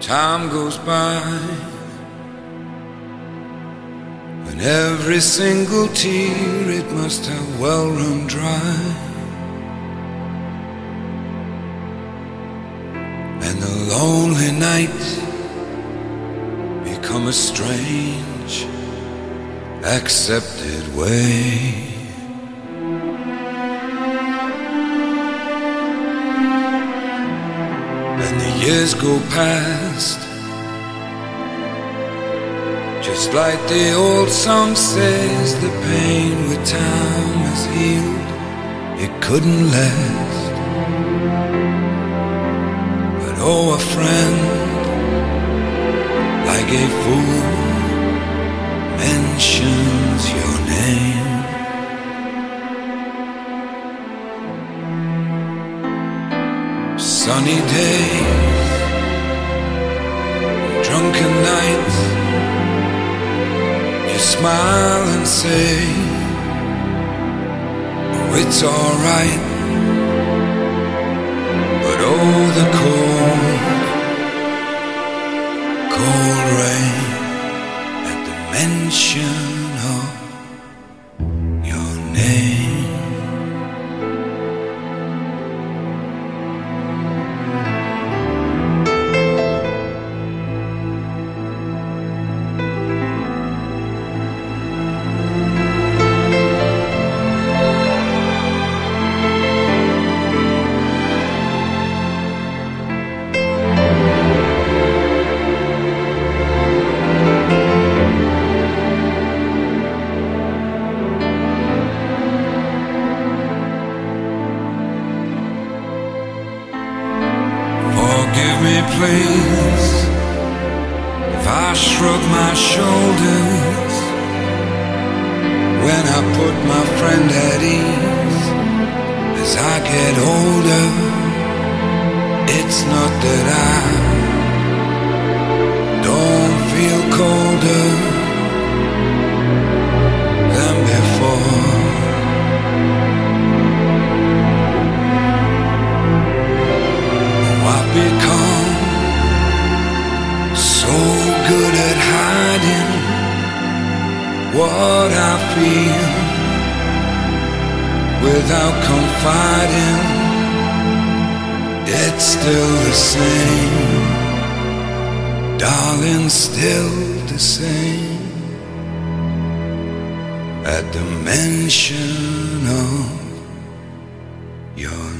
time goes by. And every single tear it must have well run dry. And the lonely nights become a strange accepted way years go past. Just like the old song says the pain with time has healed. It couldn't last. But oh a friend like a fool mentions your name. Sunny days, smile and say, Oh, it's alright. But oh, the cold, cold rain at the mention of Please, if I shrug my shoulders when I put my friend at ease. As I get older, it's not that I what I feel without confiding. It's still the same, darling, still the same. At the mention of your.